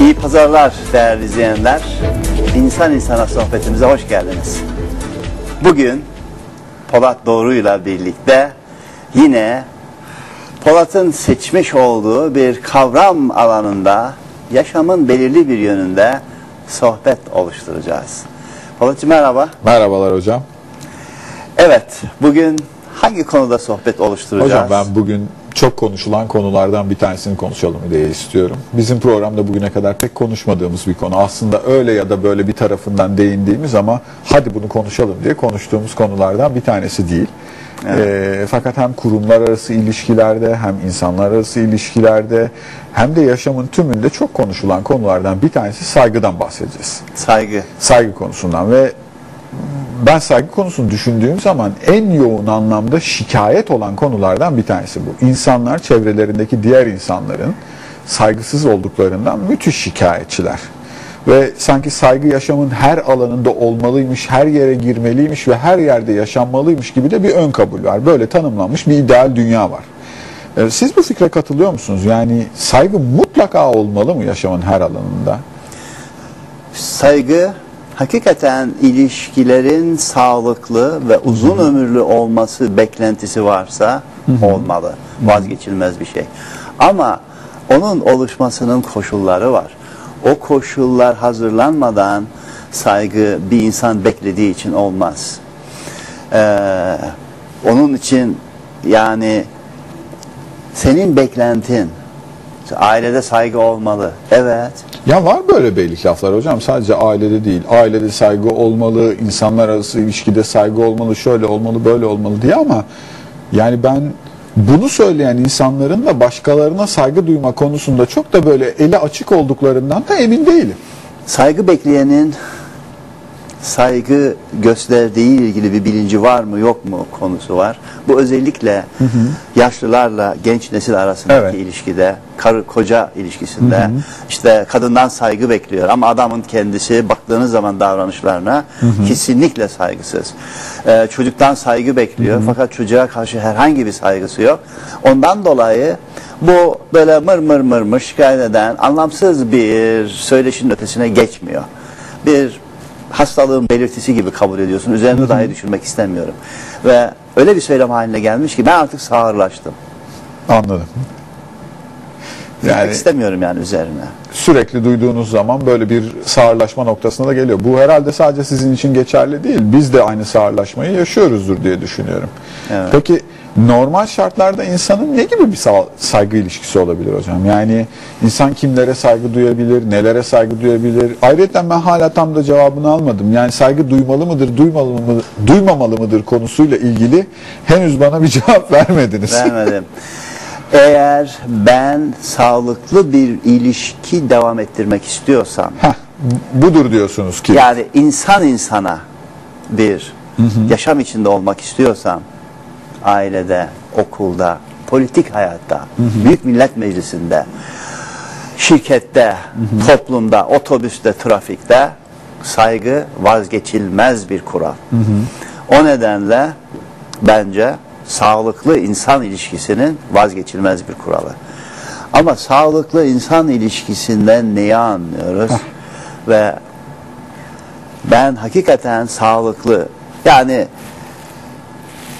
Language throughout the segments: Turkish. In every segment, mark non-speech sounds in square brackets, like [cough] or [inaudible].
İyi pazarlar değerli izleyenler. İnsan insana sohbetimize hoş geldiniz. Bugün Polat Doğru'yla birlikte yine Polat'ın seçmiş olduğu bir kavram alanında yaşamın belirli bir yönünde sohbet oluşturacağız. Polatcığım merhaba. Merhabalar hocam. Evet, bugün hangi konuda sohbet oluşturacağız? Hocam ben bugün çok konuşulan konulardan bir tanesini konuşalım diye istiyorum. Bizim programda bugüne kadar pek konuşmadığımız bir konu. Aslında öyle ya da böyle bir tarafından değindiğimiz ama hadi bunu konuşalım diye konuştuğumuz konulardan bir tanesi değil. Ee, fakat hem kurumlar arası ilişkilerde hem insanlar arası ilişkilerde hem de yaşamın tümünde çok konuşulan konulardan bir tanesi saygıdan bahsedeceğiz. Saygı. Saygı konusundan ve ben saygı konusunu düşündüğüm zaman en yoğun anlamda şikayet olan konulardan bir tanesi bu. İnsanlar çevrelerindeki diğer insanların saygısız olduklarından müthiş şikayetçiler. Ve sanki saygı yaşamın her alanında olmalıymış, her yere girmeliymiş ve her yerde yaşanmalıymış gibi de bir ön kabul var. Böyle tanımlanmış bir ideal dünya var. Ee, Siz bu fikre katılıyor musunuz? Yani saygı mutlaka olmalı mı yaşamın her alanında? Saygı hakikaten ilişkilerin sağlıklı ve uzun ömürlü olması beklentisi varsa olmalı. Vazgeçilmez bir şey. Ama onun oluşmasının koşulları var. O koşullar hazırlanmadan saygı bir insan beklediği için olmaz. Ee, onun için yani senin beklentin ailede saygı olmalı. Evet. Ya var böyle beylik laflar hocam sadece ailede değil. Ailede saygı olmalı, insanlar arası ilişkide saygı olmalı, şöyle olmalı, böyle olmalı diye ama yani ben bunu söyleyen insanların da başkalarına saygı duyma konusunda çok da böyle eli açık olduklarından da emin değilim. Saygı bekleyenin saygı gösterdiği ilgili bir bilinci var mı yok mu konusu var. Bu özellikle yaşlılarla genç nesil arasındaki Evet. ilişkide, karı koca ilişkisinde işte kadından saygı bekliyor ama adamın kendisi baktığınız zaman davranışlarına kesinlikle saygısız. Ee, çocuktan saygı bekliyor fakat çocuğa karşı herhangi bir saygısı yok. Ondan dolayı bu böyle mır mır mır mır şikayet eden anlamsız bir söyleşinin ötesine geçmiyor. Bir hastalığın belirtisi gibi kabul ediyorsun. Üzerine dahi düşünmek istemiyorum. Ve öyle bir söylem haline gelmiş ki ben artık sağırlaştım. Anladım. Yani istemiyorum yani üzerine. sürekli duyduğunuz zaman böyle bir sağırlaşma noktasına da geliyor. Bu herhalde sadece sizin için geçerli değil. Biz de aynı sağırlaşmayı yaşıyoruzdur diye düşünüyorum. Evet. Peki normal şartlarda insanın ne gibi bir sa- saygı ilişkisi olabilir hocam? Yani insan kimlere saygı duyabilir, nelere saygı duyabilir? Ayrıca ben hala tam da cevabını almadım. Yani saygı duymalı mıdır, duymalı mı, duymamalı mıdır konusuyla ilgili henüz bana bir [laughs] cevap vermediniz. Vermedim. Eğer ben sağlıklı bir ilişki devam ettirmek istiyorsam Heh, budur diyorsunuz ki. yani insan insana bir yaşam içinde olmak istiyorsam ailede, okulda, politik hayatta, büyük millet meclisinde, şirkette, toplumda, otobüste, trafikte saygı vazgeçilmez bir kural. O nedenle bence sağlıklı insan ilişkisinin vazgeçilmez bir kuralı. Ama sağlıklı insan ilişkisinden neyi anlıyoruz? Ve ben hakikaten sağlıklı yani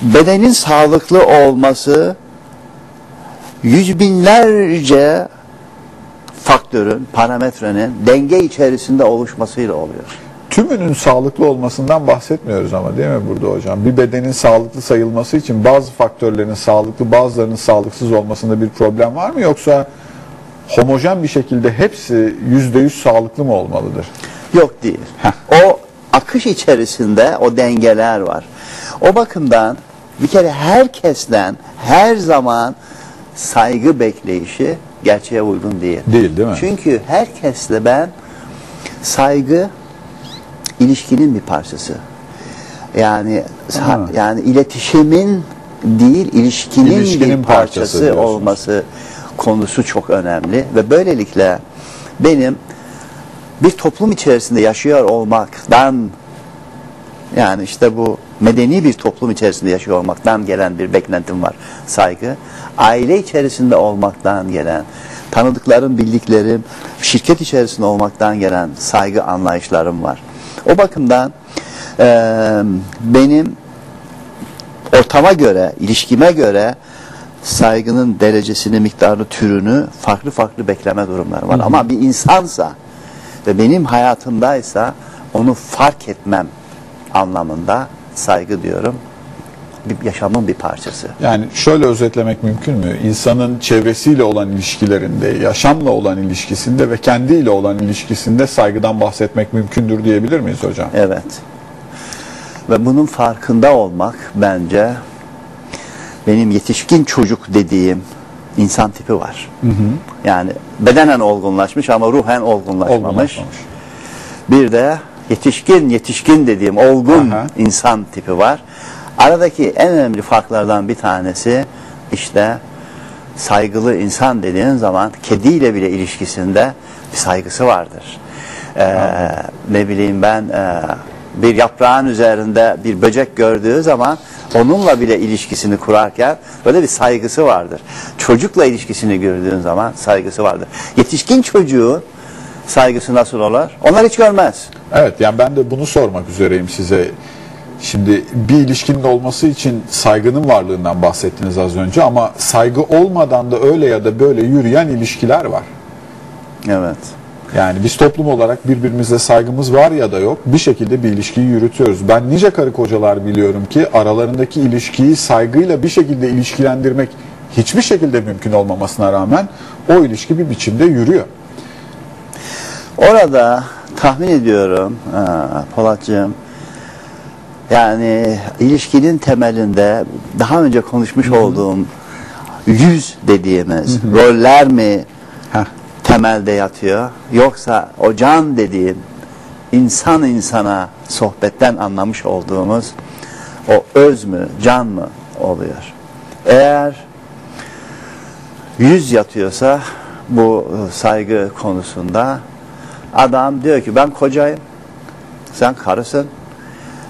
bedenin sağlıklı olması yüz binlerce faktörün, parametrenin denge içerisinde oluşmasıyla oluyor. Tümünün sağlıklı olmasından bahsetmiyoruz ama değil mi burada hocam? Bir bedenin sağlıklı sayılması için bazı faktörlerin sağlıklı, bazılarının sağlıksız olmasında bir problem var mı? Yoksa homojen bir şekilde hepsi yüzde yüz sağlıklı mı olmalıdır? Yok değil. O akış içerisinde o dengeler var. O bakımdan bir kere herkesten her zaman saygı bekleyişi gerçeğe uygun değil. Değil değil mi? Çünkü herkesle ben saygı ilişkinin bir parçası. Yani Ha. yani iletişimin değil ilişkinin, İlişkinin bir parçası parçası olması konusu çok önemli ve böylelikle benim bir toplum içerisinde yaşıyor olmaktan yani işte bu medeni bir toplum içerisinde yaşıyor olmaktan gelen bir beklentim var. Saygı. Aile içerisinde olmaktan gelen, tanıdıklarım, bildiklerim, şirket içerisinde olmaktan gelen saygı anlayışlarım var. O bakımdan e, benim ortama göre, ilişkime göre saygının derecesini, miktarını, türünü farklı farklı bekleme durumları var. Ama bir insansa ve benim hayatımdaysa onu fark etmem anlamında saygı diyorum. Bir yaşamın bir parçası. Yani şöyle özetlemek mümkün mü? İnsanın çevresiyle olan ilişkilerinde, yaşamla olan ilişkisinde ve kendiyle olan ilişkisinde saygıdan bahsetmek mümkündür diyebilir miyiz hocam? Evet. Ve bunun farkında olmak bence benim yetişkin çocuk dediğim insan tipi var. Yani bedenen olgunlaşmış ama ruhen olgunlaşmamış. Olgunlaşmamış. Bir de yetişkin yetişkin dediğim olgun Aha. insan tipi var. Aradaki en önemli farklardan bir tanesi işte saygılı insan dediğin zaman kediyle bile ilişkisinde bir saygısı vardır. Ee, ne bileyim ben e, bir yaprağın üzerinde bir böcek gördüğü zaman onunla bile ilişkisini kurarken böyle bir saygısı vardır. Çocukla ilişkisini gördüğün zaman saygısı vardır. Yetişkin çocuğun saygısı nasıl olur? Onlar hiç görmez. Evet yani ben de bunu sormak üzereyim size. Şimdi bir ilişkinin olması için saygının varlığından bahsettiniz az önce ama saygı olmadan da öyle ya da böyle yürüyen ilişkiler var. Evet. Yani biz toplum olarak birbirimize saygımız var ya da yok bir şekilde bir ilişkiyi yürütüyoruz. Ben nice karı kocalar biliyorum ki aralarındaki ilişkiyi saygıyla bir şekilde ilişkilendirmek hiçbir şekilde mümkün olmamasına rağmen o ilişki bir biçimde yürüyor. Orada tahmin ediyorum Polatcığım yani ilişkinin temelinde daha önce konuşmuş olduğum yüz dediğimiz roller mi Heh. temelde yatıyor yoksa o can dediğim insan insana sohbetten anlamış olduğumuz o öz mü can mı oluyor? Eğer yüz yatıyorsa bu saygı konusunda adam diyor ki ben kocayım sen karısın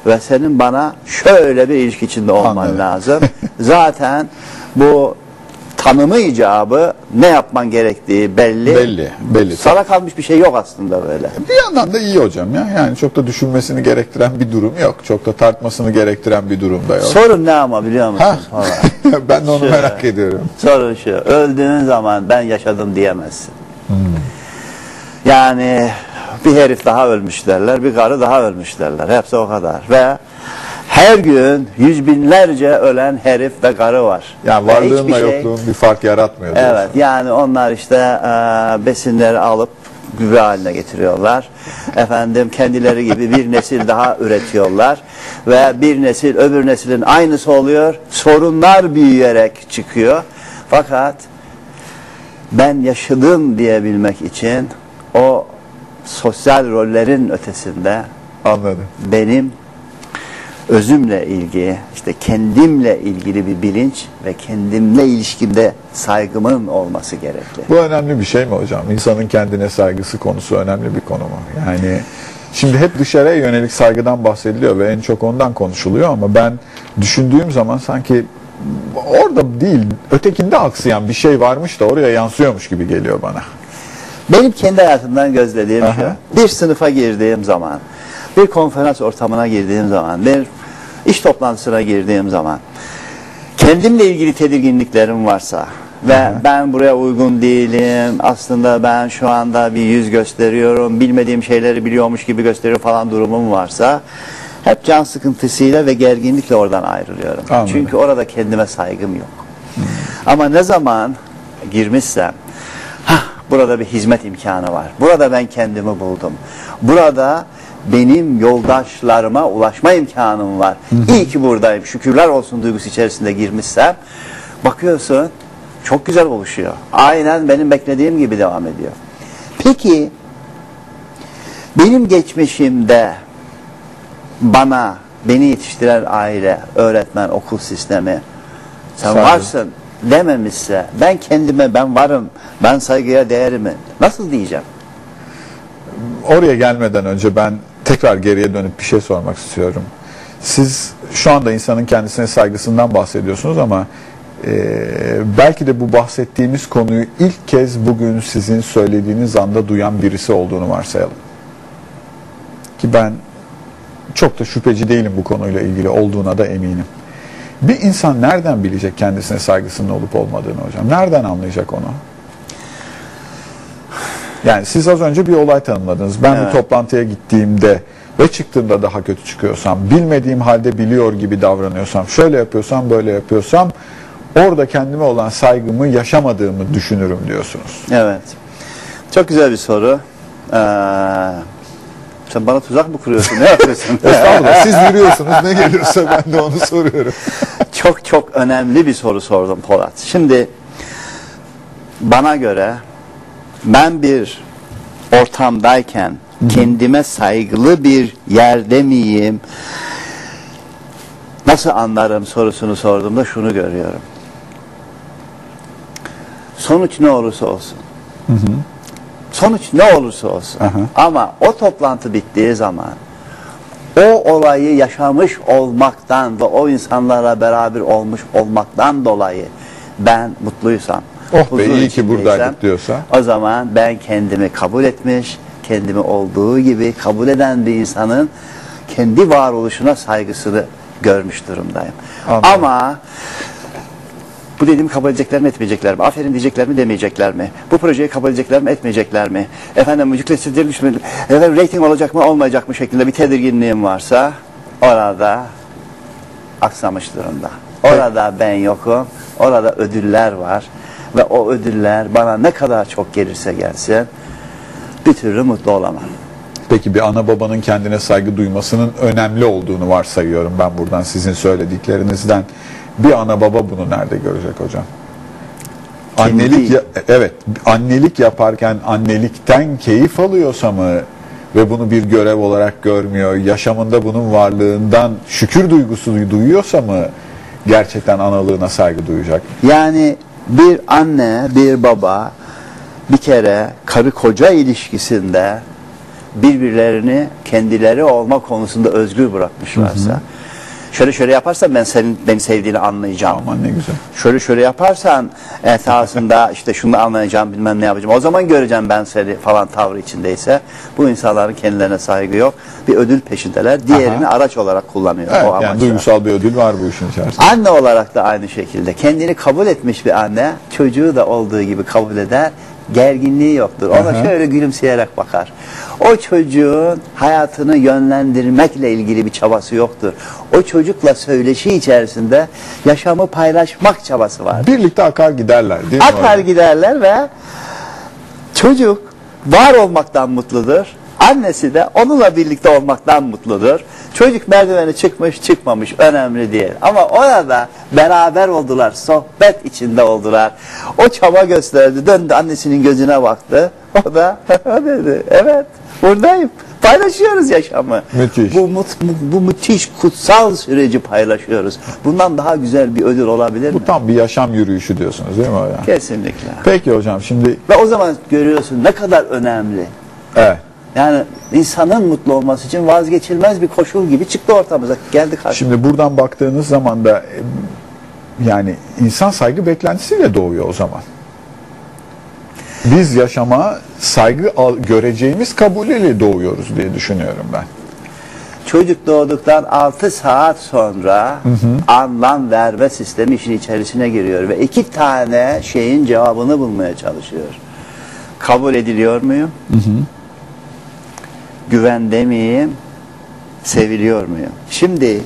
ve senin bana şöyle bir ilişki içinde olman Anladım. lazım. [laughs] Zaten bu tanımı icabı ne yapman gerektiği belli. Belli, belli. Sana kalmış bir şey yok aslında böyle. Bir yandan da iyi hocam ya. Yani çok da düşünmesini gerektiren bir durum yok. Çok da tartmasını gerektiren bir durum da yok. Sorun ne ama biliyor musun? Ha. [laughs] Ben de onu Şu- merak ediyorum. Sorun şu, öldüğün zaman ben yaşadım diyemezsin. Hmm. Yani bir herif daha ölmüş derler, bir karı daha ölmüş derler. Hepsi o kadar. Ve her gün yüz binlerce ölen herif ve karı var. Yani varlığınla şey- yokluğun bir fark yaratmıyor. diyorsun. Evet yani onlar işte e, besinleri alıp gübre haline getiriyorlar. Efendim kendileri gibi bir nesil daha üretiyorlar. Ve bir nesil öbür neslin aynısı oluyor. Sorunlar büyüyerek çıkıyor. Fakat ben yaşadım diyebilmek için o sosyal rollerin ötesinde Anladım. benim özümle ilgili, işte kendimle ilgili bir bilinç ve kendimle ilişkimde saygımın olması gerekli. Bu önemli bir şey mi hocam? İnsanın kendine saygısı konusu önemli bir konu mu? Yani şimdi hep dışarıya yönelik saygıdan bahsediliyor ve en çok ondan konuşuluyor ama ben düşündüğüm zaman sanki orada değil, ötekinde aksayan bir şey varmış da oraya yansıyormuş gibi geliyor bana. Benim kendi hayatımdan gözlediğim Aha. şu, bir sınıfa girdiğim zaman, bir konferans ortamına girdiğim zaman, bir iş toplantısına girdiğim zaman, kendimle ilgili tedirginliklerim varsa ve ben buraya uygun değilim, aslında ben şu anda bir yüz gösteriyorum, bilmediğim şeyleri biliyormuş gibi gösteriyor falan durumum varsa, hep can sıkıntısıyla ve gerginlikle oradan ayrılıyorum. Anladım. Çünkü orada kendime saygım yok. Ama ne zaman girmişsem, burada bir hizmet imkanı var. Burada ben kendimi buldum. Burada benim yoldaşlarıma ulaşma imkanım var. İyi ki buradayım. Şükürler olsun duygusu içerisinde girmişsem bakıyorsun çok güzel oluşuyor. Aynen benim beklediğim gibi devam ediyor. Peki benim geçmişimde bana beni yetiştiren aile, öğretmen, okul sistemi sen Saygı. varsın dememişse ben kendime ben varım ben saygıya değerimi nasıl diyeceğim? Oraya gelmeden önce ben tekrar geriye dönüp bir şey sormak istiyorum. Siz şu anda insanın kendisine saygısından bahsediyorsunuz ama e, belki de bu bahsettiğimiz konuyu ilk kez bugün sizin söylediğiniz anda duyan birisi olduğunu varsayalım. Ki ben çok da şüpheci değilim bu konuyla ilgili olduğuna da eminim. Bir insan nereden bilecek kendisine saygısının olup olmadığını hocam? Nereden anlayacak onu? Yani siz az önce bir olay tanımladınız. Ben bir Evet. toplantıya gittiğimde ve çıktığımda daha kötü çıkıyorsam, bilmediğim halde biliyor gibi davranıyorsam, şöyle yapıyorsam, böyle yapıyorsam orada kendime olan saygımı yaşamadığımı düşünürüm diyorsunuz. Evet. Çok güzel bir soru. Ee, sen bana tuzak mı kuruyorsun? Ne yapıyorsun? [laughs] Estağfurullah siz yürüyorsunuz ne gelirse ben de onu soruyorum. [laughs] çok çok önemli bir soru sordum Polat. Şimdi bana göre ben bir ortamdayken kendime saygılı bir yerde miyim? Nasıl anlarım sorusunu sorduğumda şunu görüyorum. Sonuç ne olursa olsun. Sonuç ne olursa olsun. Aha. Ama o toplantı bittiği zaman o olayı yaşamış olmaktan ve o insanlarla beraber olmuş olmaktan dolayı ben mutluysam, Oh be, iyi ki buradaydık diyorsa. O zaman ben kendimi kabul etmiş, kendimi olduğu gibi kabul eden bir insanın kendi varoluşuna saygısını görmüş durumdayım. Anladım. Ama bu dediğimi kabul edecekler mi etmeyecekler mi? Aferin diyecekler mi demeyecekler mi? Bu projeyi kabul edecekler mi etmeyecekler mi? Efendim yükletilmiş mi? Efendim rating olacak mı olmayacak mı şeklinde bir tedirginliğim varsa orada aksamış durumda. Orada ben yokum. Orada ödüller var. Ve o ödüller bana ne kadar çok gelirse gelsin bir türlü mutlu olamam. Peki bir ana babanın kendine saygı duymasının önemli olduğunu varsayıyorum ben buradan sizin söylediklerinizden. Bir ana baba bunu nerede görecek hocam? Kendi- Annelik ya- evet annelik yaparken annelikten keyif alıyorsa mı ve bunu bir görev olarak görmüyor, yaşamında bunun varlığından şükür duygusu duyuyorsa mı gerçekten analığına saygı duyacak? Yani bir anne, bir baba bir kere karı koca ilişkisinde birbirlerini kendileri olma konusunda özgür bırakmışlarsa şöyle şöyle yaparsan ben senin beni sevdiğini anlayacağım. Aman ne güzel. Şöyle şöyle yaparsan esasında [laughs] işte şunu anlayacağım bilmem ne yapacağım. O zaman göreceğim ben seni falan tavrı içindeyse bu insanların kendilerine saygı yok. Bir ödül peşindeler. Diğerini Aha. araç olarak kullanıyor Evet, o yani amaçla. duygusal bir ödül var bu işin içerisinde. Anne olarak da aynı şekilde kendini kabul etmiş bir anne çocuğu da olduğu gibi kabul eder. Gerginliği yoktur. Ona Aha. şöyle gülümseyerek bakar. O çocuğun hayatını yönlendirmekle ilgili bir çabası yoktur. O çocukla söyleşi içerisinde yaşamı paylaşmak çabası var. Birlikte akar giderler değil mi? Akar giderler ve çocuk var olmaktan mutludur. Annesi de onunla birlikte olmaktan mutludur. Çocuk merdiveni çıkmış çıkmamış önemli değil. Ama orada beraber oldular, sohbet içinde oldular. O çaba gösterdi, döndü annesinin gözüne baktı. O da [laughs] dedi, evet buradayım. Paylaşıyoruz yaşamı. Müthiş. Bu, mut- bu müthiş kutsal süreci paylaşıyoruz. Bundan daha güzel bir ödül olabilir mi? Bu tam bir yaşam yürüyüşü diyorsunuz değil mi hocam? Kesinlikle. Peki hocam şimdi Ve o zaman görüyorsun ne kadar önemli. evet. Yani insanın mutlu olması için vazgeçilmez bir koşul gibi çıktı ortamıza. Geldi karşı. Şimdi buradan baktığınız zaman da e, yani insan saygı beklentisiyle doğuyor o zaman. Biz yaşama saygı al, göreceğimiz kabulüyle doğuyoruz diye düşünüyorum ben. Çocuk doğduktan 6 saat sonra anlam verme sistemi işin içerisine giriyor. Ve iki tane şeyin cevabını bulmaya çalışıyor. Kabul ediliyor muyum? Güvende miyim? Seviliyor muyum? Şimdi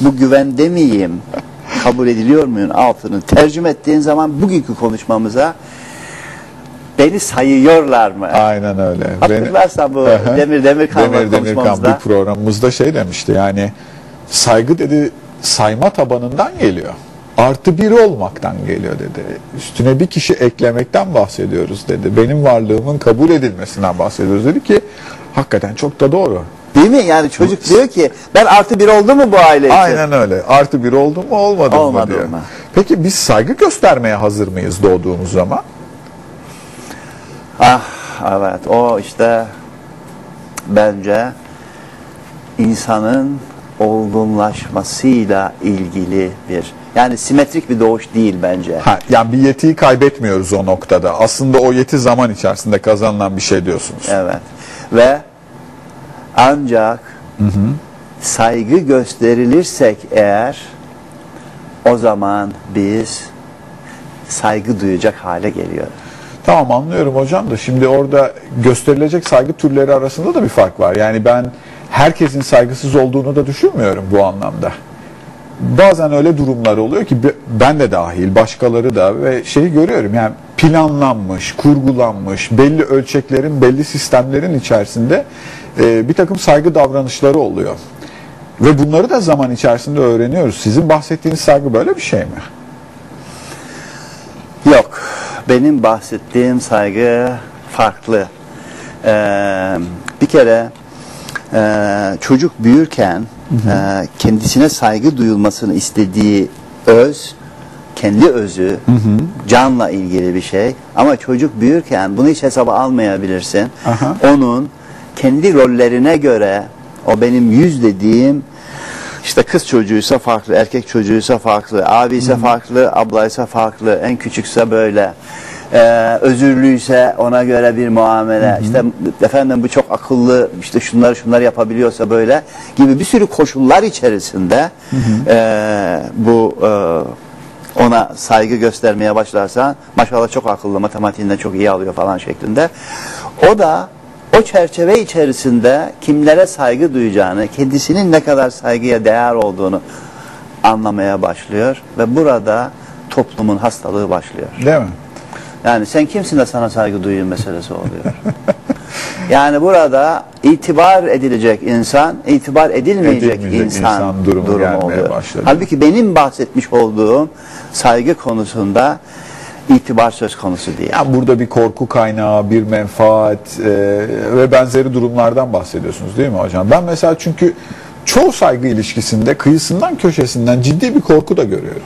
bu güvende miyim? Kabul ediliyor muyum? Altını tercüme ettiğin zaman bugünkü konuşmamıza beni sayıyorlar mı? Aynen öyle. Hatırlarsan bu. Demir Demirkan'la Demir Demirkan konuşmamızda. bir programımızda şey demişti yani saygı dedi sayma tabanından geliyor. Artı bir olmaktan geliyor dedi. Üstüne bir kişi eklemekten bahsediyoruz dedi. Benim varlığımın kabul edilmesinden bahsediyoruz dedi ki hakikaten çok da doğru. Değil mi? Yani çocuk diyor ki ben artı bir oldu mu bu aile için? Aynen öyle. Artı bir oldu mu olmadı, mı Olmadı diyor. mı? Peki biz saygı göstermeye hazır mıyız doğduğumuz zaman? Ah evet o işte bence insanın olgunlaşmasıyla ilgili bir yani simetrik bir doğuş değil bence. Ha, yani bir yetiyi kaybetmiyoruz o noktada. Aslında o yeti zaman içerisinde kazanılan bir şey diyorsunuz. Evet. Ve ancak saygı gösterilirsek eğer o zaman biz saygı duyacak hale geliyoruz. Tamam anlıyorum hocam da şimdi orada gösterilecek saygı türleri arasında da bir fark var. Yani ben herkesin saygısız olduğunu da düşünmüyorum bu anlamda. Bazen öyle durumlar oluyor ki be- ben de dahil başkaları da ve şeyi görüyorum yani planlanmış, kurgulanmış, belli ölçeklerin, belli sistemlerin içerisinde e, bir takım saygı davranışları oluyor. Ve bunları da zaman içerisinde öğreniyoruz. Sizin bahsettiğiniz saygı böyle bir şey mi? Yok. Benim bahsettiğim saygı farklı. Ee, bir kere e, çocuk büyürken e, kendisine saygı duyulmasını istediği öz, kendi özü, canla ilgili bir şey. Ama çocuk büyürken bunu hiç hesaba almayabilirsin. Aha. Onun kendi rollerine göre o benim yüz dediğim işte kız çocuğuysa farklı, erkek çocuğuysa farklı, abi ise farklı, ablaysa farklı, en küçükse böyle. Ee, özürlüyse ona göre bir muamele. İşte efendim bu çok akıllı, işte şunları şunları yapabiliyorsa böyle gibi bir sürü koşullar içerisinde ee, bu ee, ona saygı göstermeye başlarsan maşallah çok akıllı, matematiğinden çok iyi alıyor falan şeklinde. O da o çerçeve içerisinde kimlere saygı duyacağını, kendisinin ne kadar saygıya değer olduğunu anlamaya başlıyor ve burada toplumun hastalığı başlıyor. Değil mi? Yani sen kimsin de sana saygı duyayım meselesi oluyor. [laughs] yani burada itibar edilecek insan, itibar edilmeyecek, Edilmeyecek insan, insan durumu durumu, oluyor. başladı. Halbuki benim bahsetmiş olduğum saygı konusunda itibar söz konusu değil. Yani burada bir korku kaynağı, bir menfaat e, ve benzeri durumlardan bahsediyorsunuz değil mi hocam? Ben mesela çünkü çoğu saygı ilişkisinde kıyısından köşesinden ciddi bir korku da görüyorum.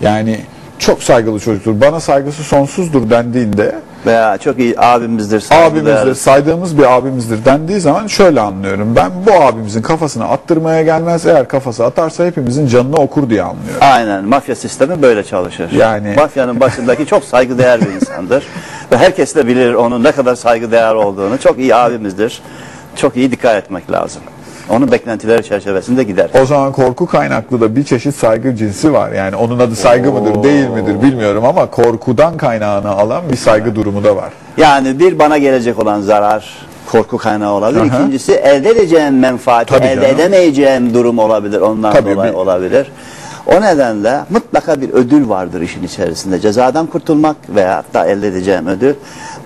Yani çok saygılı çocuktur, bana saygısı sonsuzdur dendiğinde Veya çok iyi abimizdir, abimizdir, saydığımız bir abimizdir dendiği zaman şöyle anlıyorum. Ben bu abimizin kafasına attırmaya gelmez. Eğer kafası atarsa hepimizin canını okur diye anlıyorum. Aynen mafya sistemi böyle çalışır. Yani- Mafyanın başındaki çok saygıdeğer bir insandır. Ve herkes de bilir onun ne kadar saygıdeğer olduğunu. Çok iyi abimizdir. Çok iyi dikkat etmek lazım. Onun beklentileri çerçevesinde gider. O zaman korku kaynaklı da bir çeşit saygı cinsi var. Yani onun adı saygı mıdır değil midir bilmiyorum ama korkudan kaynağını alan bir saygı durumu da var. Yani bir bana gelecek olan zarar korku kaynağı olabilir. Aha. İkincisi elde edeceğim menfaati Tabii elde canım. edemeyeceğim durum olabilir. Ondan Tabii, dolayı bir- olabilir. O nedenle mutlaka bir ödül vardır işin içerisinde. Cezadan kurtulmak veya da elde edeceğim ödül.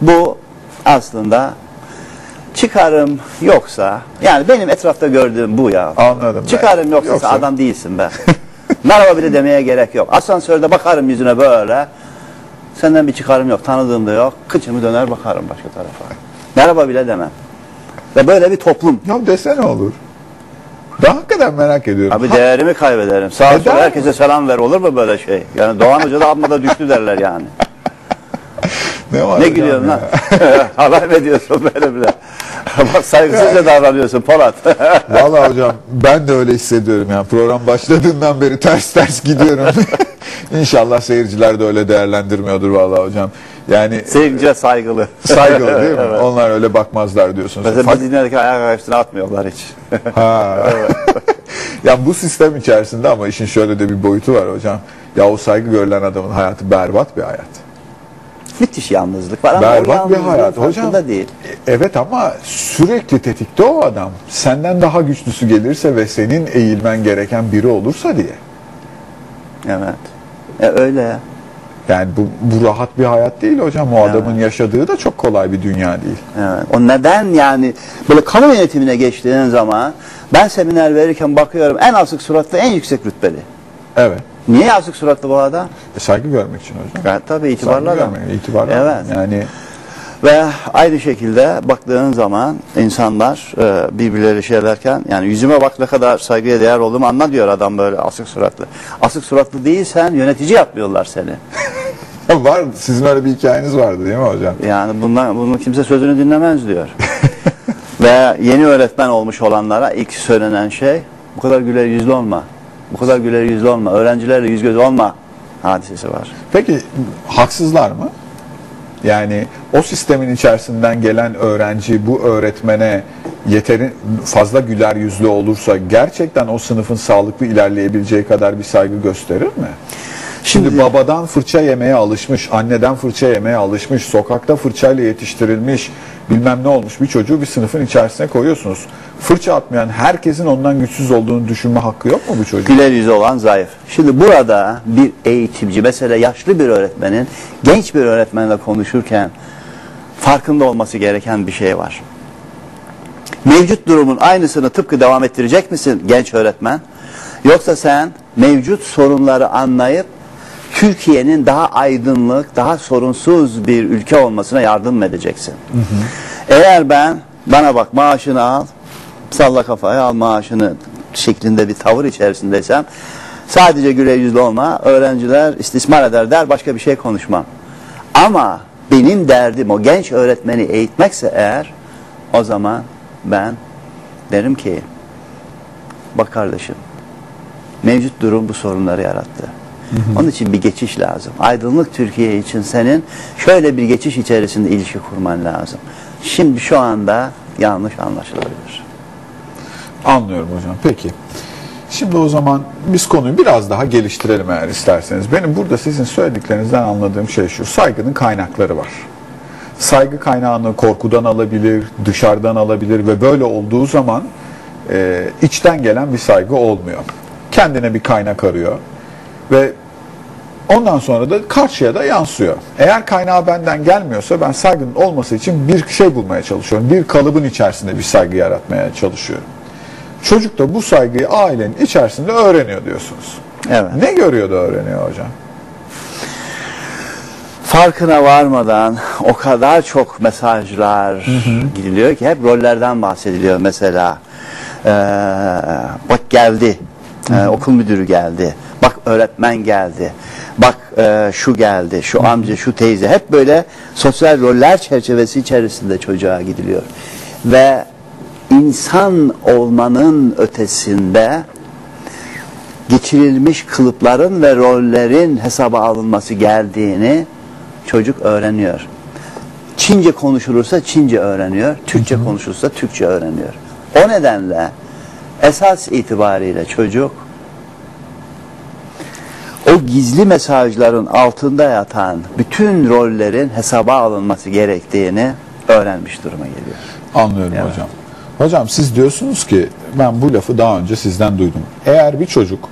Bu aslında çıkarım yoksa yani benim etrafta gördüğüm bu ya. Anladım ben. Çıkarım yoksa, Yoksa- sen adam değilsin be. [laughs] Merhaba bile demeye gerek yok. Asansörde bakarım yüzüne böyle. Senden bir çıkarım yok, tanıdığım da yok. Kıçımı döner bakarım başka tarafa. Merhaba bile demem. Ve böyle bir toplum. Ya desene olur. Ben hakikaten merak ediyorum. Abi Ha- değerimi kaybederim. Neden? sola herkese selam ver. Olur mu böyle şey? Yani Doğan Hoca da amma da düştü derler yani. Ne var Ne gülüyorsun ya? [laughs] lan? Halay mı ediyorsun böyle bile? Bak saygısızca davranıyorsun Polat. [laughs] Vallahi hocam ben de öyle hissediyorum yani program başladığından beri ters ters gidiyorum. [laughs] İnşallah seyirciler de öyle değerlendirmiyordur vallahi hocam. Yani Seyirciye saygılı. saygılı değil mi? Evet. Onlar öyle bakmazlar diyorsunuz. Mesela Fak- dinlerken ayak üstüne atmıyorlar hiç. Ha. ya bu sistem içerisinde ama işin şöyle de bir boyutu var hocam. Ya o saygı görülen adamın hayatı berbat bir hayat. Müthiş yalnızlık var ama Berbat bir hayat hocam. değil. E- Evet ama sürekli tetikte o adam. Senden daha güçlüsü gelirse ve senin eğilmen gereken biri olursa diye. Evet. E öyle. Yani bu, bu rahat bir hayat değil hocam. O adamın yaşadığı da çok kolay bir dünya değil. Evet. O neden yani böyle kamu yönetimine geçtiğin zaman ben seminer verirken bakıyorum en asık suratlı en yüksek rütbeli. Evet. Niye asık suratlı bu adam? E, saygı görmek için hocam. Gayet tabii itibarlı Saygı adam. görmek, itibarlı Evet. adam. Yani Ve aynı şekilde baktığın zaman insanlar e, birbirleri şey ederken yani yüzüme bak ne kadar saygıya değer olduğumu anla diyor adam böyle asık suratlı. Asık suratlı değilsen yönetici yapmıyorlar seni. Var, sizin öyle bir hikayeniz vardı değil mi hocam? Yani bundan bunu kimse sözünü dinlemez diyor. [laughs] Ve yeni öğretmen olmuş olanlara ilk söylenen şey bu kadar güler yüzlü olma. Bu kadar güler yüzlü olma. Öğrencilerle yüz göz olma hadisesi var. Peki haksızlar mı? Yani o sistemin içerisinden gelen öğrenci bu öğretmene yeteri fazla güler yüzlü olursa gerçekten o sınıfın sağlıklı ilerleyebileceği kadar bir saygı gösterir mi? Şimdi, Şimdi- babadan fırça yemeye alışmış, anneden fırça yemeye alışmış, sokakta fırçayla yetiştirilmiş, bilmem ne olmuş bir çocuğu bir sınıfın içerisine koyuyorsunuz. Fırça atmayan herkesin ondan güçsüz olduğunu düşünme hakkı yok mu bu çocuğun? Güler yüzü olan zayıf. Şimdi burada bir eğitimci mesela yaşlı bir öğretmenin genç bir öğretmenle konuşurken farkında olması gereken bir şey var. Mevcut durumun aynısını tıpkı devam ettirecek misin genç öğretmen? Yoksa sen mevcut sorunları anlayıp Türkiye'nin daha aydınlık, daha sorunsuz bir ülke olmasına yardım edeceksin? Eğer ben bana bak maaşını al, salla kafayı al maaşını şeklinde bir tavır içerisindeysem sadece güler yüzlü olma, öğrenciler istismar eder der başka bir şey konuşmam. Ama benim derdim o genç öğretmeni eğitmekse eğer o zaman ben derim ki bak kardeşim mevcut durum bu sorunları yarattı. Onun için bir geçiş lazım. Aydınlık Türkiye için senin şöyle bir geçiş içerisinde ilişki kurman lazım. Şimdi şu anda yanlış anlaşılabilir. Anlıyorum hocam. Peki. Şimdi o zaman biz konuyu biraz daha geliştirelim eğer isterseniz. Benim burada sizin söylediklerinizden anladığım şey şu. Saygının kaynakları var. Saygı kaynağını korkudan alabilir, dışarıdan alabilir ve böyle olduğu zaman e, içten gelen bir saygı olmuyor. Kendine bir kaynak arıyor ve ondan sonra da karşıya da yansıyor. Eğer kaynağı benden gelmiyorsa ben saygının olması için bir şey bulmaya çalışıyorum. Bir kalıbın içerisinde bir saygı yaratmaya çalışıyorum. Çocuk da bu saygıyı ailenin içerisinde öğreniyor diyorsunuz. Evet. Ne görüyor da öğreniyor hocam? Farkına varmadan o kadar çok mesajlar gidiliyor ki hep rollerden bahsediliyor mesela. Ee, bak geldi, Ee, okul müdürü geldi, bak öğretmen geldi, bak e, şu geldi, şu amca, şu teyze. Hep böyle sosyal roller çerçevesi içerisinde çocuğa gidiliyor. Ve insan olmanın ötesinde geçirilmiş kılıpların ve rollerin hesaba alınması geldiğini çocuk öğreniyor. Çince konuşulursa Çince öğreniyor, Türkçe konuşulursa Türkçe öğreniyor. O nedenle esas itibariyle çocuk o gizli mesajların altında yatan bütün rollerin hesaba alınması gerektiğini öğrenmiş duruma geliyor. Anlıyorum Evet. hocam. Hocam siz diyorsunuz ki ben bu lafı daha önce sizden duydum. Eğer bir çocuk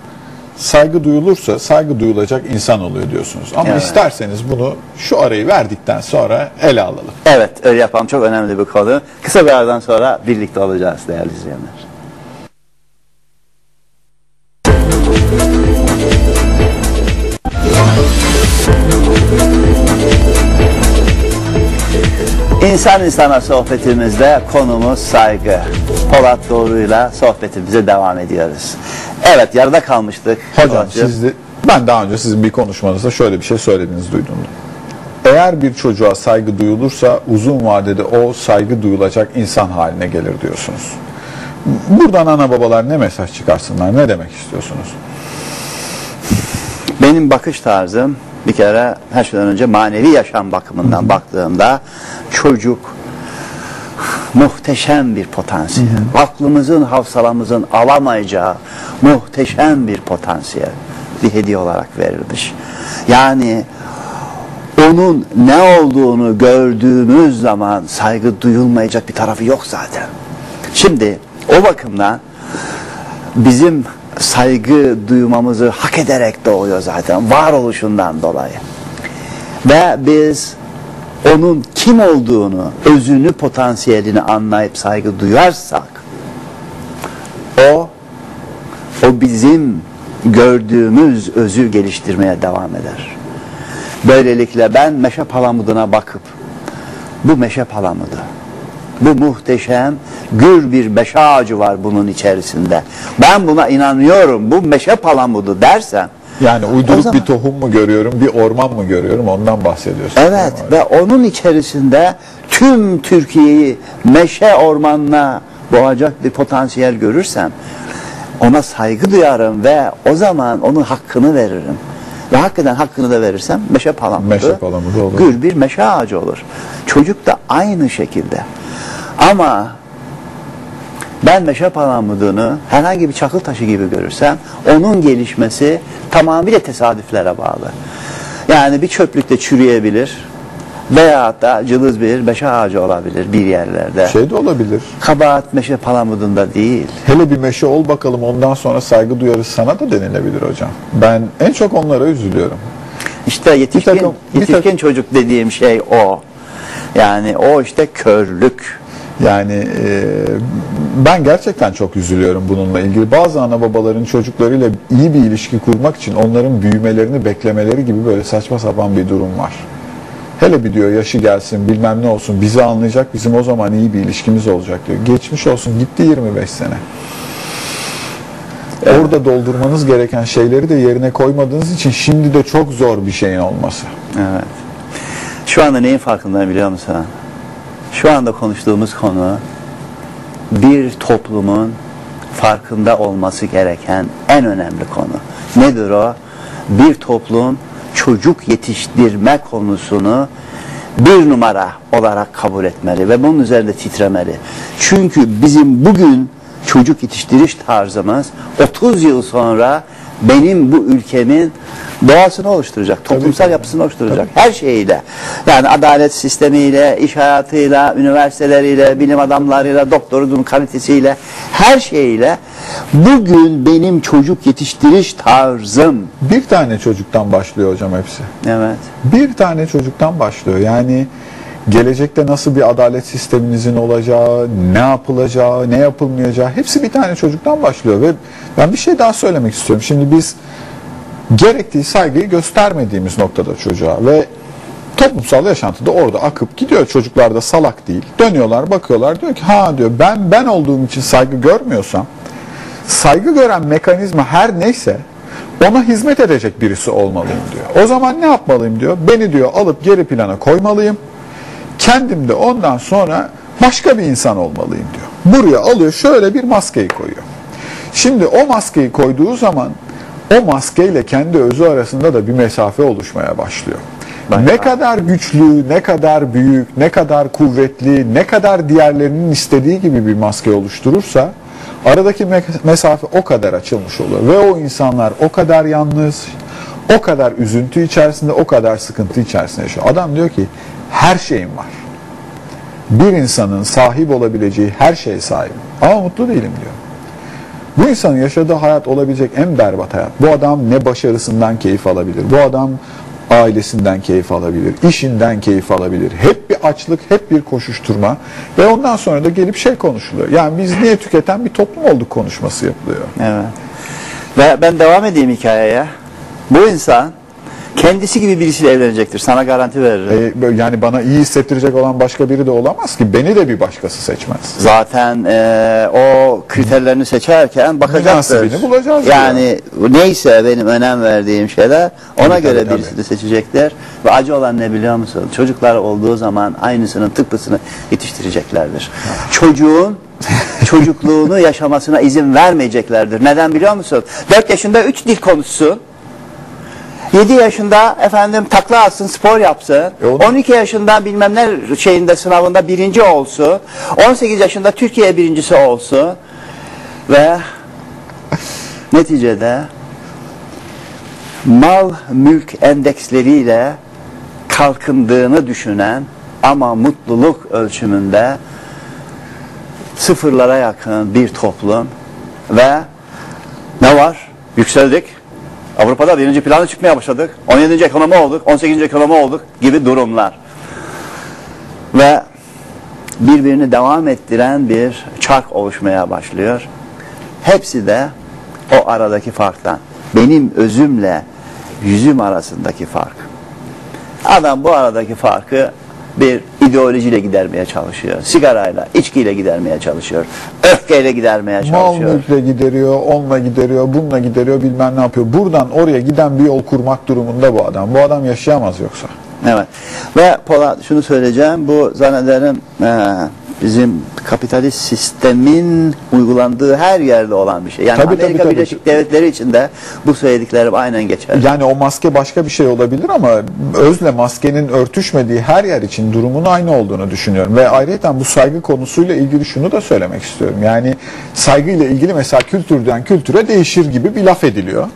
saygı duyulursa saygı duyulacak insan oluyor diyorsunuz. Ama Evet. isterseniz bunu şu arayı verdikten sonra ele alalım. Evet öyle yapalım çok önemli bir konu. Kısa bir aradan sonra birlikte olacağız değerli izleyenler. İnsan insana sohbetimizde konumuz saygı. Polat Doğru'yla sohbetimize devam ediyoruz. Evet yarıda kalmıştık. Hocam Polatcığım. siz de, ben daha önce sizin bir konuşmanızda şöyle bir şey söylediğinizi duydum. Eğer bir çocuğa saygı duyulursa uzun vadede o saygı duyulacak insan haline gelir diyorsunuz. Buradan ana babalar ne mesaj çıkarsınlar? Ne demek istiyorsunuz? Benim bakış tarzım bir kere her şeyden önce manevi yaşam bakımından baktığımda çocuk muhteşem bir potansiyel. Aklımızın, hafsalamızın alamayacağı muhteşem bir potansiyel. Bir hediye olarak verilmiş. Yani onun ne olduğunu gördüğümüz zaman saygı duyulmayacak bir tarafı yok zaten. Şimdi o bakımdan bizim saygı duymamızı hak ederek doğuyor zaten varoluşundan dolayı. Ve biz onun kim olduğunu, özünü, potansiyelini anlayıp saygı duyarsak o o bizim gördüğümüz özü geliştirmeye devam eder. Böylelikle ben meşe palamuduna bakıp bu meşe palamudu. Bu muhteşem gür bir meşe ağacı var bunun içerisinde. Ben buna inanıyorum. Bu meşe palamudu dersen Yani uyduruk zaman- bir tohum mu görüyorum, bir orman mı görüyorum ondan bahsediyorsun. Evet ve onun içerisinde tüm Türkiye'yi meşe ormanına boğacak bir potansiyel görürsem ona saygı duyarım ve o zaman onun hakkını veririm. Ve hakikaten hakkını da verirsem meşe palamudu, Meşe palamudu olur. gür bir meşe ağacı olur. Çocuk da aynı şekilde. Ama ben meşe palamudunu herhangi bir çakıl taşı gibi görürsem onun gelişmesi tamamıyla tesadüflere bağlı. Yani bir çöplükte çürüyebilir veya da cılız bir meşe ağacı olabilir bir yerlerde. Şey de olabilir. Kabahat meşe palamudunda değil. Hele bir meşe ol bakalım ondan sonra saygı duyarız sana da denilebilir hocam. Ben en çok onlara üzülüyorum. İşte yetişkin, takım- bir yetişkin takım- çocuk dediğim şey o. Yani o işte körlük. Yani e, ben gerçekten çok üzülüyorum bununla ilgili. Bazı ana babaların çocuklarıyla iyi bir ilişki kurmak için onların büyümelerini beklemeleri gibi böyle saçma sapan bir durum var. Hele bir diyor yaşı gelsin bilmem ne olsun bizi anlayacak bizim o zaman iyi bir ilişkimiz olacak diyor. Geçmiş olsun gitti 25 sene. Orada doldurmanız gereken şeyleri de yerine koymadığınız için şimdi de çok zor bir şeyin olması. Evet. Şu anda neyin farkındayım biliyor musun? Şu anda konuştuğumuz konu bir toplumun farkında olması gereken en önemli konu. Nedir o? Bir toplum çocuk yetiştirme konusunu bir numara olarak kabul etmeli ve bunun üzerinde titremeli. Çünkü bizim bugün çocuk yetiştiriş tarzımız 30 yıl sonra benim bu ülkemin doğasını oluşturacak, toplumsal tabii. yapısını oluşturacak. Her şeyiyle. Yani adalet sistemiyle, iş hayatıyla, üniversiteleriyle, bilim adamlarıyla, doktorunun kalitesiyle, her şeyle bugün benim çocuk yetiştiriş tarzım. Bir tane çocuktan başlıyor hocam hepsi. Evet. Bir tane çocuktan başlıyor. Yani gelecekte nasıl bir adalet sisteminizin olacağı, ne yapılacağı, ne yapılmayacağı hepsi bir tane çocuktan başlıyor ve ben bir şey daha söylemek istiyorum. Şimdi biz gerektiği saygıyı göstermediğimiz noktada çocuğa ve toplumsal yaşantıda orada akıp gidiyor. Çocuklar da salak değil. Dönüyorlar, bakıyorlar. Diyor ki ha diyor ben ben olduğum için saygı görmüyorsam saygı gören mekanizma her neyse ona hizmet edecek birisi olmalıyım diyor. O zaman ne yapmalıyım diyor. Beni diyor alıp geri plana koymalıyım. Kendim de ondan sonra başka bir insan olmalıyım diyor. Buraya alıyor şöyle bir maskeyi koyuyor. Şimdi o maskeyi koyduğu zaman o maskeyle kendi özü arasında da bir mesafe oluşmaya başlıyor. Bayağı. Ne kadar güçlü, ne kadar büyük, ne kadar kuvvetli, ne kadar diğerlerinin istediği gibi bir maske oluşturursa aradaki me- mesafe o kadar açılmış oluyor. Ve o insanlar o kadar yalnız, o kadar üzüntü içerisinde, o kadar sıkıntı içerisinde yaşıyor. Adam diyor ki her şeyim var. Bir insanın sahip olabileceği her şeye sahibim. Ama mutlu değilim diyor. Bu insanın yaşadığı hayat olabilecek en berbat hayat. Bu adam ne başarısından keyif alabilir. Bu adam ailesinden keyif alabilir. işinden keyif alabilir. Hep bir açlık, hep bir koşuşturma. Ve ondan sonra da gelip şey konuşuluyor. Yani biz niye tüketen bir toplum olduk konuşması yapılıyor. Evet. Ve ben devam edeyim hikayeye. Bu insan kendisi gibi birisiyle evlenecektir. Sana garanti veririm. E, yani bana iyi hissettirecek olan başka biri de olamaz ki. Beni de bir başkası seçmez. Zaten e, o kriterlerini seçerken bakacaktır. Münasibini bulacağız Yani neyse benim önem verdiğim şeyler ona Tabii, göre tabii, birisini seçecekler. Ve acı olan ne biliyor musun? Çocuklar olduğu zaman aynısının tıpkısını yetiştireceklerdir. Çocuğun [laughs] çocukluğunu yaşamasına izin vermeyeceklerdir. Neden biliyor musun? 4 yaşında 3 dil konuşsun. 7 yaşında efendim takla atsın, spor yapsın. E onu- 12 yaşında bilmem ne şeyinde sınavında birinci olsun. 18 yaşında Türkiye birincisi olsun. Ve [laughs] neticede mal mülk endeksleriyle kalkındığını düşünen ama mutluluk ölçümünde sıfırlara yakın bir toplum ve ne var? Yükseldik. Avrupa'da birinci plana çıkmaya başladık. 17. ekonomi olduk, 18. ekonomi olduk gibi durumlar. Ve birbirini devam ettiren bir çark oluşmaya başlıyor. Hepsi de o aradaki farktan. Benim özümle yüzüm arasındaki fark. Adam bu aradaki farkı bir ideolojiyle gidermeye çalışıyor. Sigarayla, içkiyle gidermeye çalışıyor. Öfkeyle gidermeye Mal çalışıyor. mülkle gideriyor, onunla gideriyor, bununla gideriyor, bilmem ne yapıyor. Buradan oraya giden bir yol kurmak durumunda bu adam. Bu adam yaşayamaz yoksa. Evet. Ve Polat şunu söyleyeceğim. Bu zannederim e, bizim kapitalist sistemin uygulandığı her yerde olan bir şey. Yani Tabii, tabii, Amerika tabii. Birleşik Devletleri için de bu söylediklerim aynen geçer. Yani o maske başka bir şey olabilir ama özle maskenin örtüşmediği her yer için durumun aynı olduğunu düşünüyorum. Ve ayrıca bu saygı konusuyla ilgili şunu da söylemek istiyorum. Yani saygıyla ilgili mesela kültürden kültüre değişir gibi bir laf ediliyor.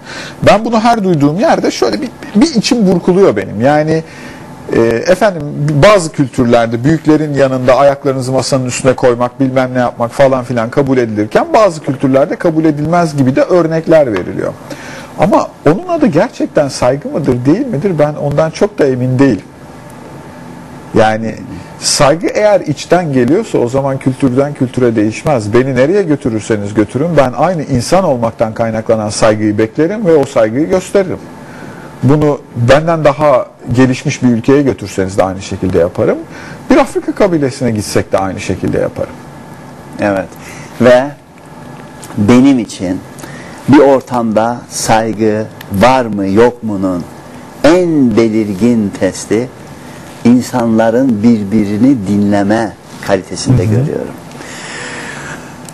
Ben bunu her duyduğum yerde şöyle bir, bir içim burkuluyor benim. Yani e, efendim bazı kültürlerde büyüklerin yanında ayaklarınızı masanın üstüne koymak bilmem ne yapmak falan filan kabul edilirken bazı kültürlerde kabul edilmez gibi de örnekler veriliyor. Ama onun adı gerçekten saygı mıdır değil midir ben ondan çok da emin değilim. Yani saygı eğer içten geliyorsa o zaman kültürden kültüre değişmez. Beni nereye götürürseniz götürün ben aynı insan olmaktan kaynaklanan saygıyı beklerim ve o saygıyı gösteririm. Bunu benden daha gelişmiş bir ülkeye götürseniz de aynı şekilde yaparım. Bir Afrika kabilesine gitsek de aynı şekilde yaparım. Evet. Ve benim için bir ortamda saygı var mı yok mu'nun en belirgin testi insanların birbirini dinleme kalitesinde görüyorum.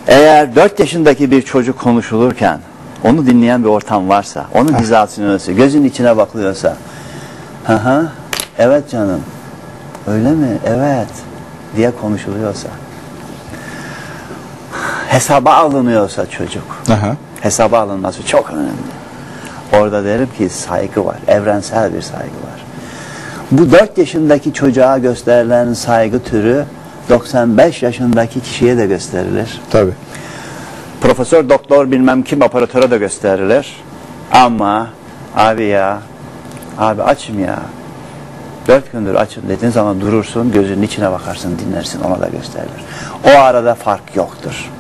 Eğer 4 yaşındaki bir çocuk konuşulurken onu dinleyen bir ortam varsa, onun hizasını ölse, gözün içine bakılıyorsa, hı hı, evet canım, öyle mi, evet diye konuşuluyorsa, hesaba alınıyorsa çocuk, Aha. hesaba alınması çok önemli. Orada derim ki saygı var, evrensel bir saygı var. Bu 4 yaşındaki çocuğa gösterilen saygı türü 95 yaşındaki kişiye de gösterilir. Tabii. Profesör doktor bilmem kim operatöre de gösterilir. Ama abi ya, abi açım ya. Dört gündür açım dediğin zaman durursun, gözünün içine bakarsın, dinlersin, ona da gösterilir. O arada fark yoktur.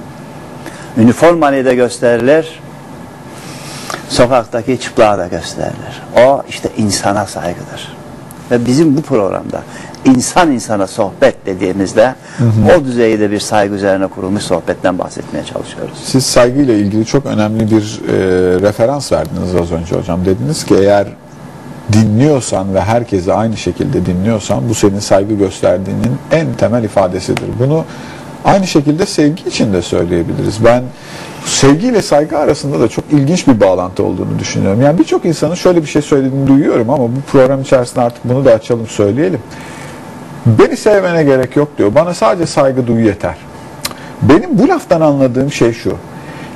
Üniformayı da gösterilir, sokaktaki çıplığa da gösterilir. O işte insana saygıdır. Ve bizim bu programda insan insana sohbet dediğimizde o düzeyde bir saygı üzerine kurulmuş sohbetten bahsetmeye çalışıyoruz. Siz saygıyla ilgili çok önemli bir e, referans verdiniz az önce hocam. Dediniz ki eğer dinliyorsan ve herkesi aynı şekilde dinliyorsan bu senin saygı gösterdiğinin en temel ifadesidir. Bunu aynı şekilde sevgi için de söyleyebiliriz. Ben sevgi ile saygı arasında da çok ilginç bir bağlantı olduğunu düşünüyorum. Yani birçok insanın şöyle bir şey söylediğini duyuyorum ama bu program içerisinde artık bunu da açalım söyleyelim. Beni sevmene gerek yok diyor. Bana sadece saygı duy yeter. Benim bu laftan anladığım şey şu.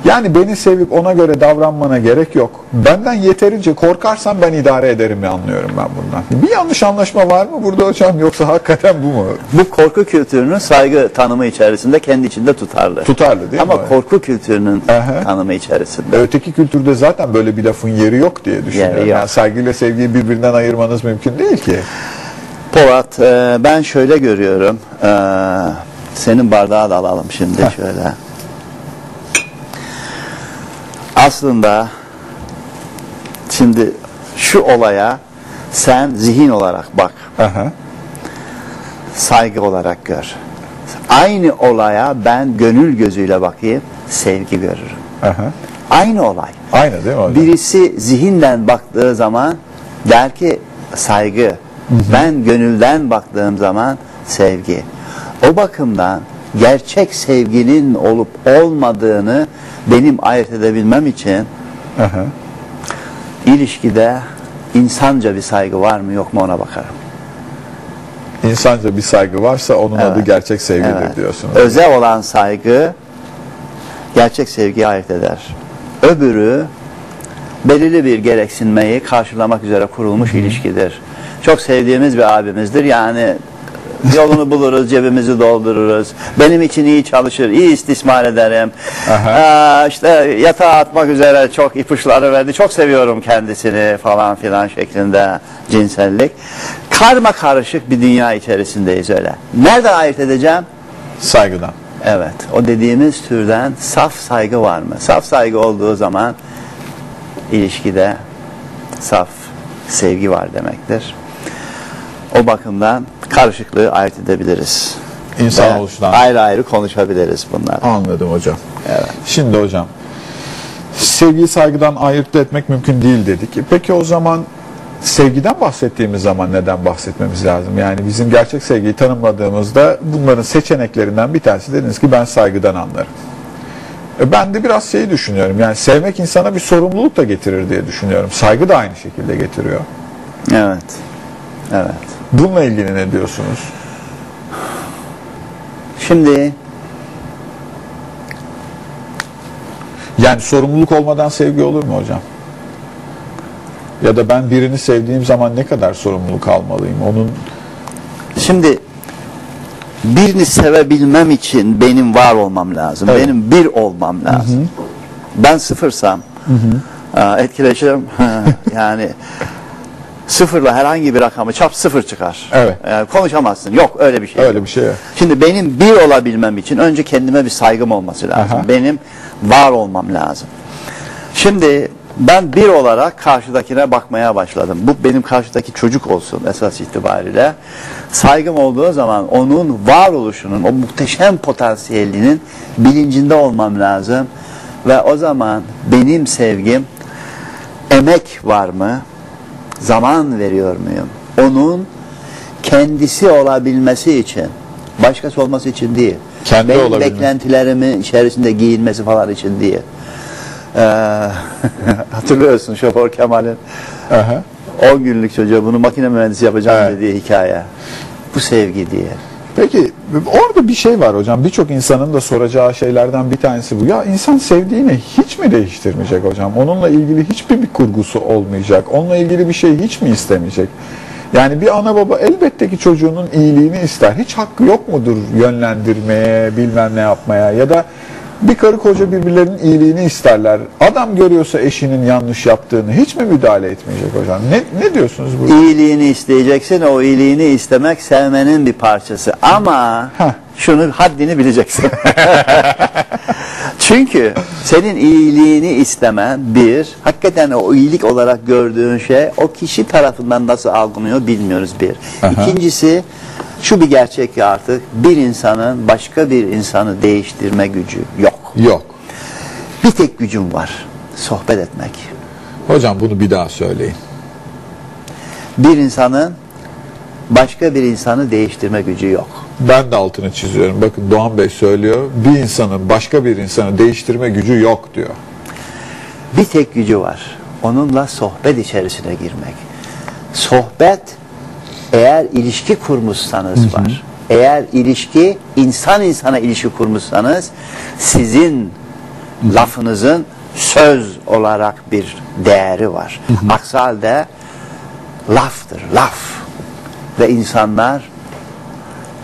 Yani beni sevip ona göre davranmana gerek yok. Benden yeterince korkarsan ben idare ederim mi anlıyorum ben bundan. Bir yanlış anlaşma var mı burada hocam yoksa hakikaten bu mu? Bu korku kültürünün saygı tanımı içerisinde kendi içinde tutarlı. Tutarlı değil Ama mi? korku kültürünün Aha. tanımı içerisinde. Öteki kültürde zaten böyle bir lafın yeri yok diye düşünüyorum. Yeri yok. Yani saygıyla sevgiyi birbirinden ayırmanız mümkün değil ki. Polat, e, ben şöyle görüyorum. E, senin bardağı da alalım şimdi şöyle. Aslında şimdi şu olaya sen zihin olarak bak, Aha. saygı olarak gör. Aynı olaya ben gönül gözüyle bakayım, sevgi görürüm. Aha. Aynı olay. Aynı değil mi hocam? Birisi zihinden baktığı zaman der ki saygı. Ben gönülden baktığım zaman sevgi. O bakımdan gerçek sevginin olup olmadığını benim ayırt edebilmem için Aha. ilişkide insanca bir saygı var mı yok mu ona bakarım. İnsanca bir saygı varsa onun adı Evet. gerçek sevgidir Evet. diyorsunuz. Özel olan saygı gerçek sevgiye ayırt eder. Öbürü belirli bir gereksinmeyi karşılamak üzere kurulmuş ilişkidir. Çok sevdiğimiz bir abimizdir. Yani yolunu buluruz, cebimizi doldururuz. Benim için iyi çalışır, iyi istismar ederim. Aha. İşte yatağa atmak üzere çok ipuçları verdi. Çok seviyorum kendisini falan filan şeklinde cinsellik. Karma karışık bir dünya içerisindeyiz öyle. Nereden ayırt edeceğim? Saygıdan. Evet, o dediğimiz türden saf saygı var mı? Saf saygı olduğu zaman ilişkide saf sevgi var demektir. O bakımdan karışıklığı ayırt edebiliriz. İnsan Ve oluşundan. Ayrı ayrı konuşabiliriz bunlar. Anladım hocam. Şimdi hocam sevgiyi saygıdan ayırt etmek mümkün değil dedik. Peki o zaman sevgiden bahsettiğimiz zaman neden bahsetmemiz lazım? Yani bizim gerçek sevgiyi tanımladığımızda bunların seçeneklerinden bir tanesi dediniz ki ben saygıdan anlarım. E ben de biraz şeyi düşünüyorum. Yani sevmek insana bir sorumluluk da getirir diye düşünüyorum. Saygı da aynı şekilde getiriyor. Evet. Evet. Bununla ilgili ne diyorsunuz? Şimdi Yani sorumluluk olmadan sevgi olur mu hocam? Ya da ben birini sevdiğim zaman ne kadar sorumluluk almalıyım? Onun Şimdi birini sevebilmem için benim var olmam lazım. Evet. Benim bir olmam lazım. Ben sıfırsam aa, etkileşim [laughs] yani sıfırla herhangi bir rakamı çarp sıfır çıkar. Evet. Yani konuşamazsın. Yok öyle bir şey. öyle bir şey. yok. Şimdi benim bir olabilmem için önce kendime bir saygım olması lazım. Aha. Benim var olmam lazım. Şimdi ben bir olarak karşıdakine bakmaya başladım. Bu benim karşıdaki çocuk olsun esas itibariyle. Saygım olduğu zaman onun varoluşunun, o muhteşem potansiyelinin bilincinde olmam lazım. Ve o zaman benim sevgim emek var mı? Zaman veriyor muyum? Onun kendisi olabilmesi için, başkası olması için değil. Kendi Benim olabilmesi. beklentilerimin içerisinde giyinmesi falan için değil. Ee, [laughs] hatırlıyorsun Şoför Kemal'in Aha. 10 günlük çocuğa bunu makine mühendisi yapacağım Evet. dediği hikaye. Bu sevgi diye. Peki orada bir şey var hocam. Birçok insanın da soracağı şeylerden bir tanesi bu. Ya insan sevdiğini hiç mi değiştirmeyecek hocam? Onunla ilgili hiçbir bir kurgusu olmayacak. Onunla ilgili bir şey hiç mi istemeyecek? Yani bir ana baba elbette ki çocuğunun iyiliğini ister. Hiç hakkı yok mudur yönlendirmeye, bilmem ne yapmaya ya da bir karı koca birbirlerinin iyiliğini isterler. Adam görüyorsa eşinin yanlış yaptığını hiç mi müdahale etmeyecek hocam? Ne, ne diyorsunuz bu? İyiliğini isteyeceksin. O iyiliğini istemek sevmenin bir parçası. Ama Heh. şunu haddini bileceksin. [laughs] Çünkü senin iyiliğini istemen bir, hakikaten o iyilik olarak gördüğün şey o kişi tarafından nasıl algılanıyor bilmiyoruz bir. Aha. İkincisi şu bir gerçek ki artık bir insanın başka bir insanı değiştirme gücü yok. Yok. Bir tek gücüm var. Sohbet etmek. Hocam bunu bir daha söyleyin. Bir insanın başka bir insanı değiştirme gücü yok. Ben de altını çiziyorum. Bakın Doğan Bey söylüyor. Bir insanın başka bir insanı değiştirme gücü yok diyor. Bir tek gücü var. Onunla sohbet içerisine girmek. Sohbet eğer ilişki kurmuşsanız var. Eğer ilişki insan insana ilişki kurmuşsanız sizin lafınızın söz olarak bir değeri var. Aksi halde laftır, laf. Ve insanlar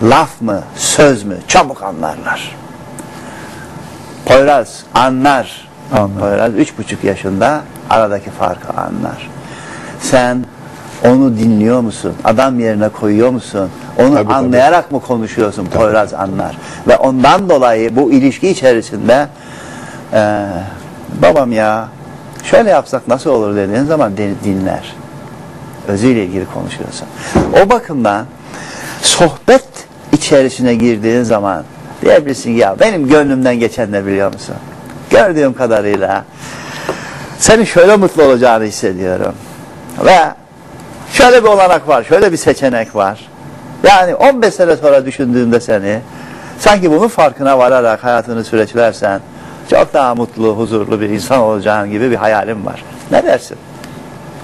laf mı, söz mü çabuk anlarlar. Poyraz anlar. Anlar. Poyraz üç buçuk yaşında aradaki farkı anlar. Sen onu dinliyor musun? Adam yerine koyuyor musun? Onu Tabii, tabii. anlayarak mı konuşuyorsun? Poyraz anlar. Ve ondan dolayı bu ilişki içerisinde eee, babam ya şöyle yapsak nasıl olur dediğin zaman dinler. Özüyle ilgili konuşuyorsun. O bakımdan sohbet içerisine girdiğin zaman diyebilirsin ya benim gönlümden geçen ne biliyor musun? Gördüğüm kadarıyla senin şöyle mutlu olacağını hissediyorum. Ve şöyle bir olanak var, şöyle bir seçenek var. Yani 15 sene sonra düşündüğümde seni sanki bunun farkına vararak hayatını süreçlersen çok daha mutlu, huzurlu bir insan olacağın gibi bir hayalim var. Ne dersin?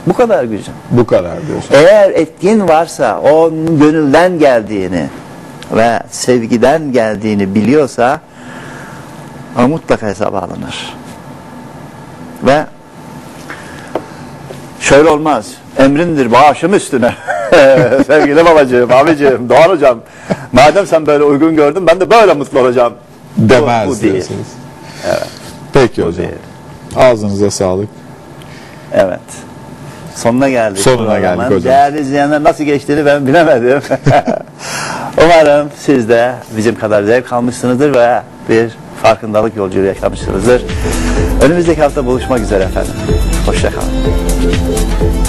Bu kadar güzel. Bu kadar diyorsun. Eğer etkin varsa, onun gönülden geldiğini ve sevgiden geldiğini biliyorsa o mutlaka hesaba alınır. Ve şöyle olmaz. Emrindir bağışım üstüne. [laughs] Sevgili babacığım, abicim, Doğan hocam. Madem sen böyle uygun gördün ben de böyle mutlu olacağım. Bu- Demez bu değil. diyorsunuz. Peki hocam. değil. Ağzınıza sağlık. Evet. Sonuna geldik. Sonuna geldik hocam. Değerli izleyenler nasıl geçtiğini ben bilemedim. [laughs] Umarım siz de bizim kadar zevk almışsınızdır ve bir farkındalık yolculuğu yaşamışsınızdır. Önümüzdeki hafta buluşmak üzere efendim. Hoşçakalın.